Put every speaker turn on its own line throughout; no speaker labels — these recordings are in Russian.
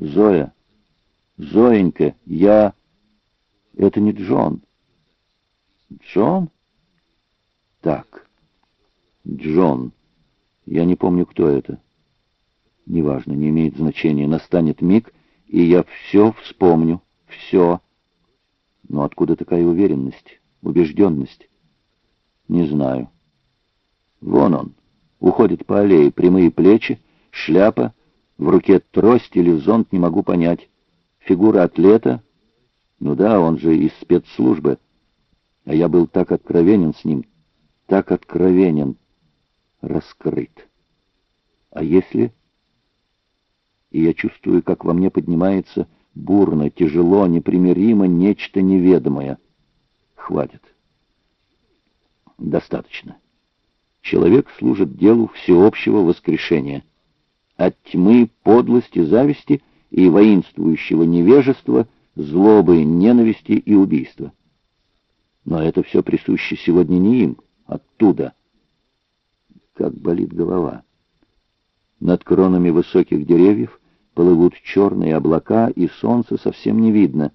Зоя, Зоенька, я... Это не Джон. Джон? Так, Джон. Я не помню, кто это. Неважно, не имеет значения. Настанет миг, и я все вспомню. Все. Но откуда такая уверенность, убежденность? Не знаю. Вон он. Уходит по аллее, прямые плечи, шляпа, в руке трость или зонт, не могу понять. Фигура атлета. Ну да, он же из спецслужбы. А я был так откровенен с ним, так откровенен, раскрыт. А если... И я чувствую, как во мне поднимается бурно, тяжело, непримиримо нечто неведомое. Хватит. Достаточно. Человек служит делу всеобщего воскрешения. От тьмы, подлости, зависти и воинствующего невежества, злобы, ненависти и убийства. Но это все присуще сегодня не им, оттуда. Как болит голова. Над кронами высоких деревьев плывут черные облака, и солнца совсем не видно.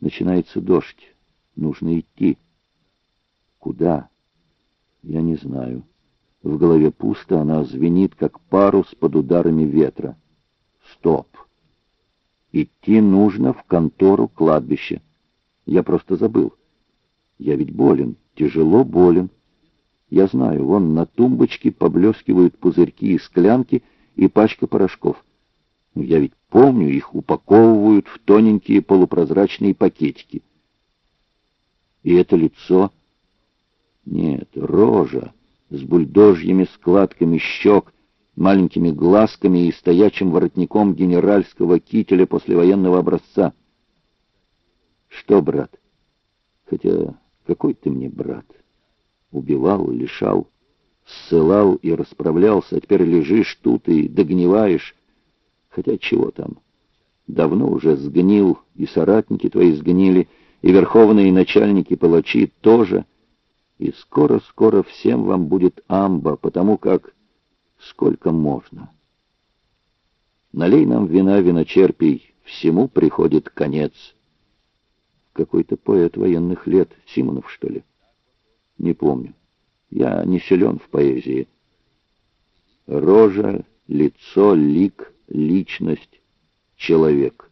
Начинается дождь. Нужно идти. Куда? Я не знаю. В голове пусто, она звенит, как парус под ударами ветра. Стоп. Идти нужно в контору кладбища. Я просто забыл. Я ведь болен, тяжело болен. Я знаю, вон на тумбочке поблескивают пузырьки и склянки и пачка порошков. Я ведь помню, их упаковывают в тоненькие полупрозрачные пакетики. И это лицо... Нет, рожа с бульдожьими складками щек, маленькими глазками и стоячим воротником генеральского кителя послевоенного образца. Что, брат? Хотя какой ты мне брат? Убивал, лишал, ссылал и расправлялся, а теперь лежишь тут и догниваешь. Хотя чего там? Давно уже сгнил, и соратники твои сгнили, и верховные начальники-палачи тоже — и скоро-скоро всем вам будет амба, потому как сколько можно. Налей нам вина, виночерпий, всему приходит конец. Какой-то поэт военных лет, Симонов, что ли? Не помню. Я не силен в поэзии. Рожа, лицо, лик, личность, человек.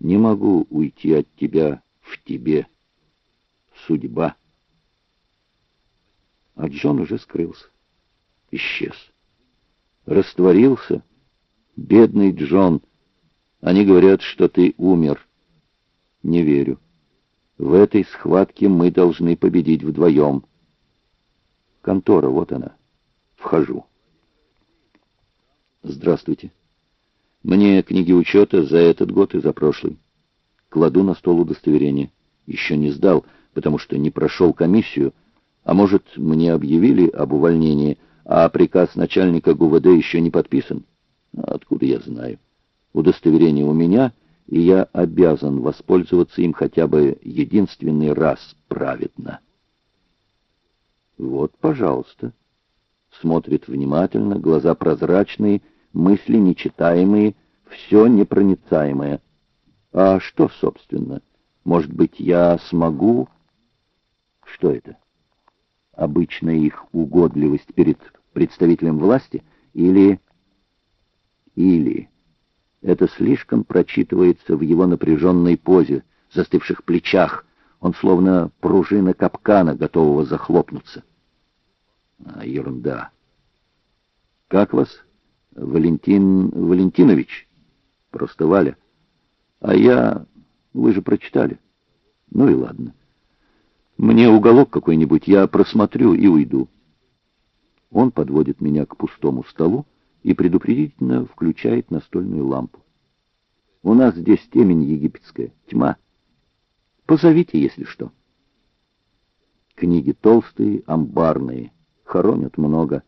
Не могу уйти от тебя в тебе. Судьба а Джон уже скрылся. Исчез. Растворился. Бедный Джон. Они говорят, что ты умер. Не верю. В этой схватке мы должны победить вдвоем. Контора, вот она. Вхожу. Здравствуйте. Мне книги учета за этот год и за прошлый. Кладу на стол удостоверение. Еще не сдал, потому что не прошел комиссию, а может, мне объявили об увольнении, а приказ начальника ГУВД еще не подписан? Откуда я знаю? Удостоверение у меня, и я обязан воспользоваться им хотя бы единственный раз праведно. Вот, пожалуйста. Смотрит внимательно, глаза прозрачные, мысли нечитаемые, все непроницаемое. А что, собственно? Может быть, я смогу... Что это? Обычная их угодливость перед представителем власти, или... или... Это слишком прочитывается в его напряженной позе, застывших плечах. Он словно пружина капкана, готового захлопнуться. А, ерунда. Как вас? Валентин Валентинович? Просто Валя. А я... Вы же прочитали. Ну и ладно. Мне уголок какой-нибудь, я просмотрю и уйду. Он подводит меня к пустому столу и предупредительно включает настольную лампу. У нас здесь темень египетская, тьма. Позовите, если что. Книги толстые, амбарные, хоронят много.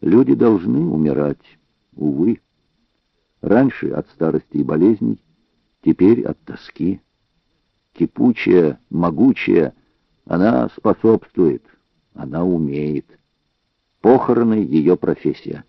Люди должны умирать, увы. Раньше от старости и болезней, теперь от тоски. Кипучая, могучая, она способствует, она умеет. Похороны — ее профессия.